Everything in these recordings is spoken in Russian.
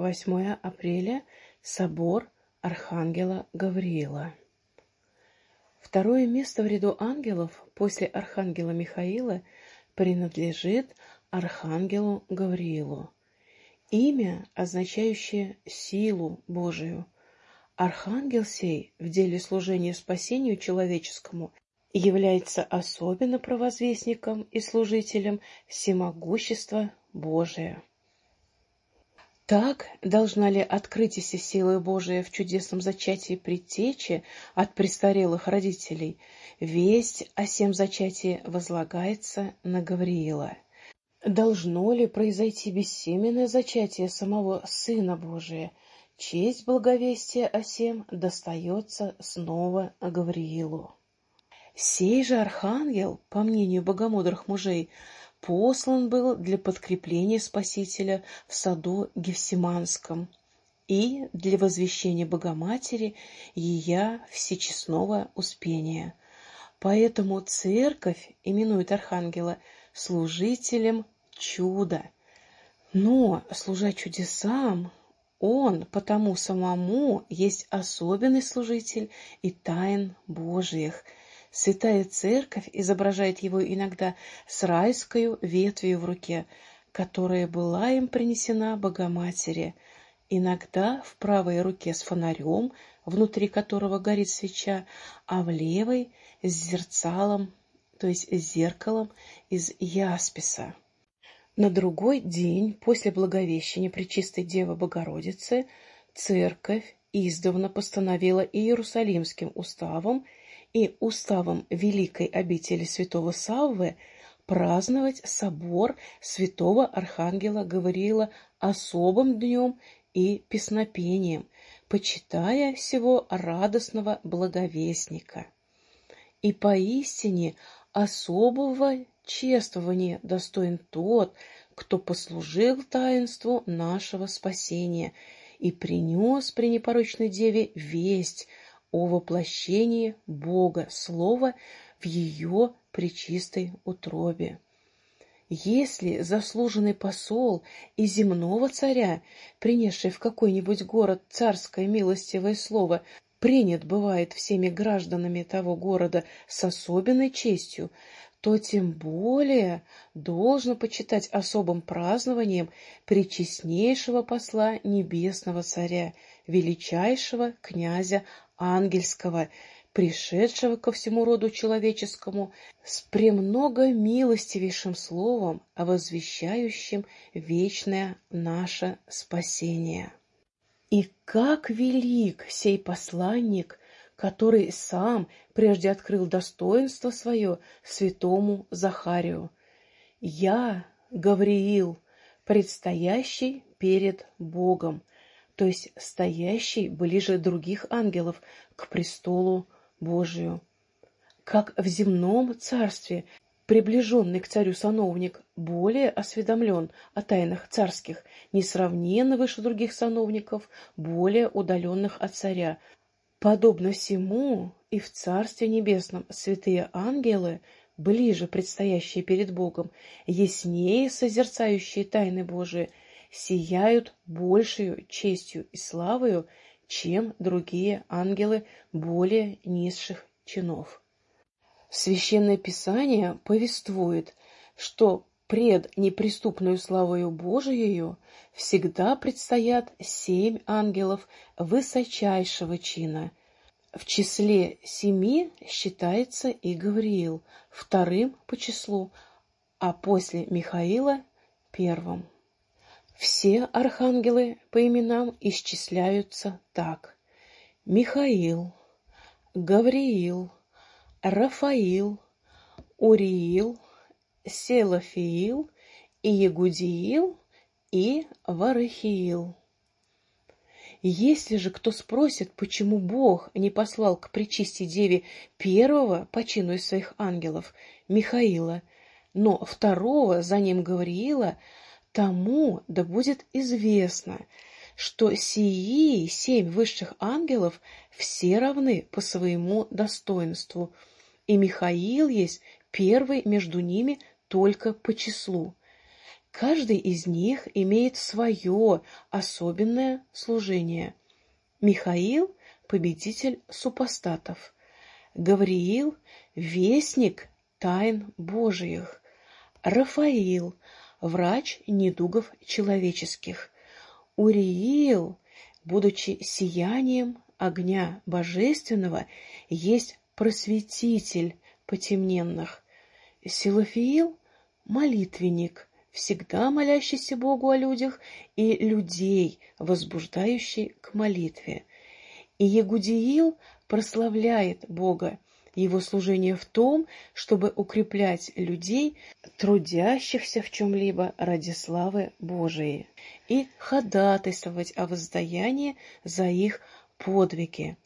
8 апреля. Собор Архангела Гавриила. Второе место в ряду ангелов после Архангела Михаила принадлежит Архангелу Гавриилу. Имя, означающее силу Божию. Архангел сей в деле служения спасению человеческому является особенно провозвестником и служителем всемогущества Божия. Так должна ли открытие силы Божия в чудесном зачатии предтечи от престарелых родителей? Весть о сем зачатии возлагается на Гавриила. Должно ли произойти бессеменное зачатие самого Сына Божия? Честь благовестия о сем достается снова Гавриилу. Сей же архангел, по мнению богомудрых мужей, послан был для подкрепления Спасителя в саду Гефсиманском и для возвещения Богоматери ее всечестного успения. Поэтому церковь именует архангела служителем чуда. Но, служа чудесам, он потому самому есть особенный служитель и тайн Божиих – Святая Церковь изображает его иногда с райскою ветвью в руке, которая была им принесена Богоматери, иногда в правой руке с фонарем, внутри которого горит свеча, а в левой с зерцалом, то есть с зеркалом из ясписа. На другой день после Благовещения Пречистой Девы Богородицы церковь издавна постановила Иерусалимским уставом и уставом Великой обители святого Саввы праздновать собор святого Архангела Гавриила особым днем и песнопением, почитая всего радостного благовестника. И поистине особого чествования достоин тот, кто послужил таинству нашего спасения и принес при непорочной деве весть о воплощении Бога Слова в ее пречистой утробе. Если заслуженный посол и земного царя, принесший в какой-нибудь город царское милостивое слово, принят бывает всеми гражданами того города с особенной честью, то тем более должно почитать особым празднованием причестнейшего посла небесного царя, величайшего князя ангельского, пришедшего ко всему роду человеческому с премного милостивейшим словом, возвещающим вечное наше спасение. И как велик сей посланник, который сам прежде открыл достоинство свое святому Захарию. Я, Гавриил, предстоящий перед Богом, то есть стоящий ближе других ангелов к престолу Божию. Как в земном царстве приближенный к царю сановник более осведомлен о тайнах царских, несравненно выше других сановников, более удаленных от царя. Подобно всему и в Царстве Небесном святые ангелы, ближе предстоящие перед Богом, яснее созерцающие тайны Божии, сияют большую честью и славою, чем другие ангелы более низших чинов. Священное Писание повествует, что пред неприступную славою Божиею всегда предстоят семь ангелов высочайшего чина. В числе семи считается и Гавриил, вторым по числу, а после Михаила – первым. Все архангелы по именам исчисляются так. Михаил, Гавриил, Рафаил, Уриил, Селофиил, Иегудиил и Варахиил. Если же кто спросит, почему Бог не послал к причисти деве первого по чину из своих ангелов, Михаила, но второго за ним Гавриила, тому да будет известно, что сии семь высших ангелов все равны по своему достоинству, и Михаил есть первый между ними только по числу. Каждый из них имеет свое особенное служение. Михаил – победитель супостатов, Гавриил – вестник тайн Божиих, Рафаил – врач недугов человеческих, Уриил, будучи сиянием огня божественного, есть просветитель потемненных, Силофиил – молитвенник, всегда молящийся Богу о людях и людей, возбуждающий к молитве. И Егудиил прославляет Бога, его служение в том, чтобы укреплять людей, трудящихся в чем-либо ради славы Божией, и ходатайствовать о воздаянии за их подвиги.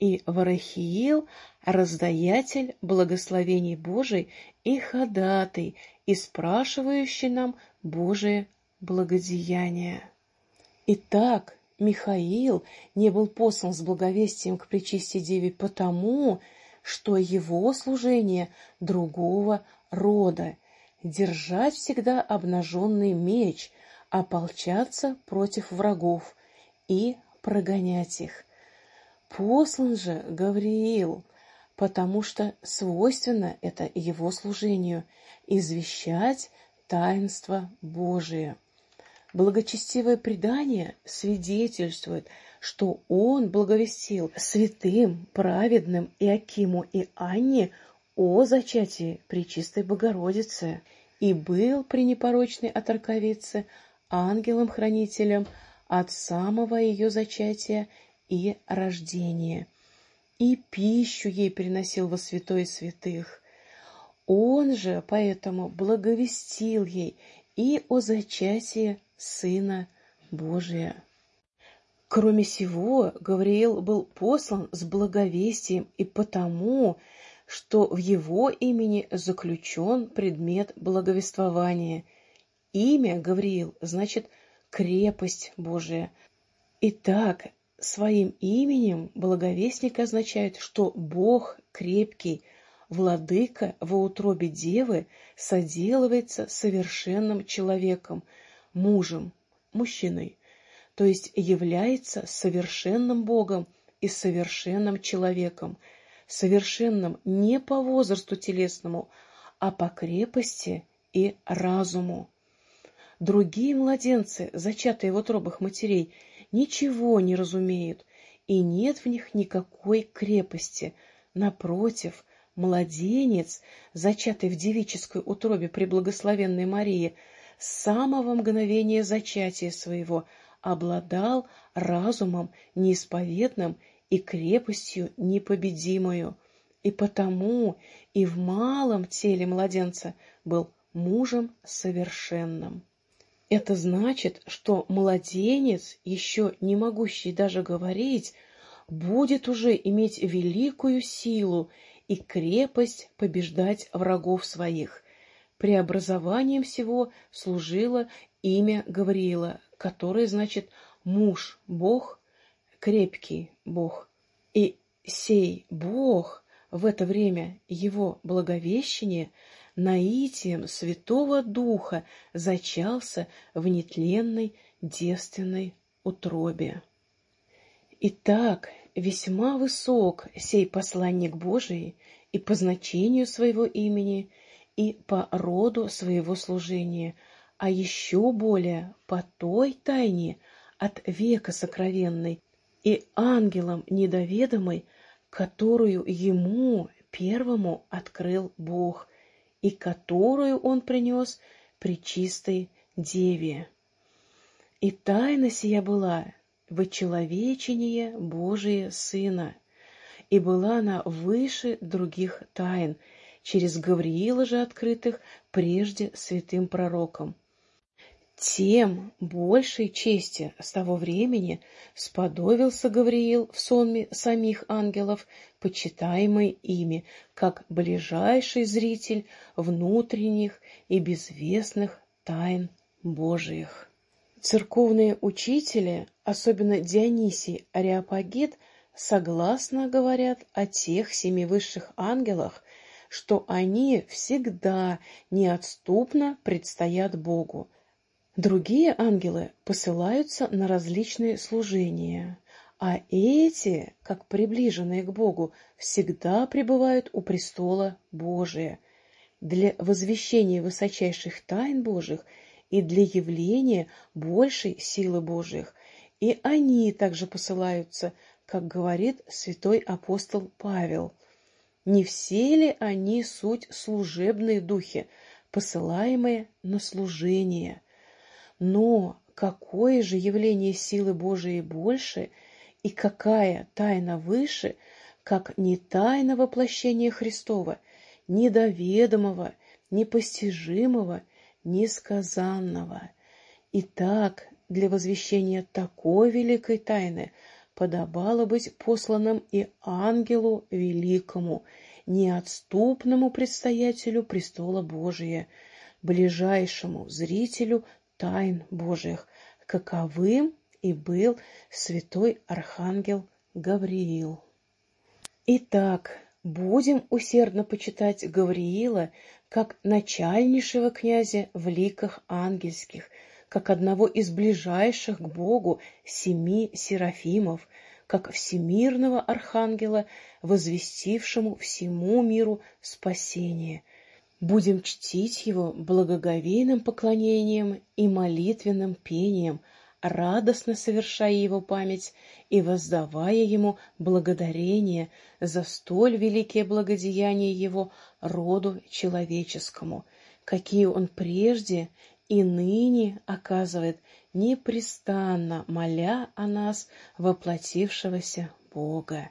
И Варахиил – раздаятель благословений Божий и ходатай, и спрашивающий нам Божие благодеяние. Итак, Михаил не был послан с благовестием к Пречисте Деве потому, что его служение другого рода — держать всегда обнаженный меч, ополчаться против врагов и прогонять их. Послан же Гавриил, потому что свойственно это его служению — извещать таинство Божие. Благочестивое предание свидетельствует, что он благовестил святым, праведным Иакиму и Анне о зачатии Пречистой Богородицы и был при непорочной оторковице ангелом-хранителем от самого ее зачатия и рождения, и пищу ей приносил во святой святых. Он же поэтому благовестил ей и о зачатии Сына Божия. Кроме сего, Гавриил был послан с благовестием и потому, что в его имени заключен предмет благовествования. Имя Гавриил значит «крепость Божия». Итак, своим именем благовестник означает, что Бог крепкий, владыка во утробе девы соделывается совершенным человеком – мужем, мужчиной, то есть является совершенным Богом и совершенным человеком, совершенным не по возрасту телесному, а по крепости и разуму. Другие младенцы, зачатые в утробах матерей, ничего не разумеют, и нет в них никакой крепости. Напротив, младенец, зачатый в девической утробе при благословенной Марии, с самого мгновения зачатия своего обладал разумом неисповедным и крепостью непобедимою, и потому и в малом теле младенца был мужем совершенным. Это значит, что младенец, еще не могущий даже говорить, будет уже иметь великую силу и крепость побеждать врагов своих, Преобразованием всего служило имя Гавриила, которое значит «муж Бог», «крепкий Бог». И сей Бог в это время его благовещения наитием Святого Духа зачался в нетленной девственной утробе. Итак, весьма высок сей посланник Божий и по значению своего имени – и по роду своего служения, а еще более по той тайне от века сокровенной и ангелам недоведомой, которую ему первому открыл Бог и которую он принес при чистой Деве. И тайна сия была вычеловечение Божие Сына, и была она выше других тайн — через Гавриила же открытых прежде святым пророком. Тем большей чести с того времени сподобился Гавриил в сонме самих ангелов, почитаемый ими, как ближайший зритель внутренних и безвестных тайн Божиих. Церковные учители, особенно Дионисий Ариапагит, согласно говорят о тех семи высших ангелах, что они всегда неотступно предстоят Богу. Другие ангелы посылаются на различные служения, а эти, как приближенные к Богу, всегда пребывают у престола Божия для возвещения высочайших тайн Божьих и для явления большей силы Божьих. И они также посылаются, как говорит святой апостол Павел. Не все ли они суть служебные духи, посылаемые на служение? Но какое же явление силы Божией больше – и какая тайна выше, как не тайна воплощения Христова, недоведомого, непостижимого, несказанного. Итак, для возвещения такой великой тайны подобало быть посланным и ангелу великому, неотступному предстоятелю престола Божия, ближайшему зрителю тайн Божьих, каковым и был святой архангел Гавриил. Итак, будем усердно почитать Гавриила как начальнейшего князя в ликах ангельских, как одного из ближайших к Богу семи серафимов, как всемирного архангела, возвестившему всему миру спасение. Будем чтить его благоговейным поклонением и молитвенным пением – радостно совершая его память и воздавая ему благодарение за столь великие благодеяния его роду человеческому, какие он прежде и ныне оказывает непрестанно, моля о нас, воплотившегося Бога.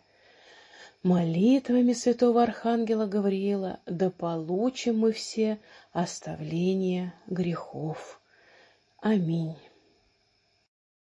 Молитвами святого Архангела Гавриила да получим мы все оставление грехов. Аминь.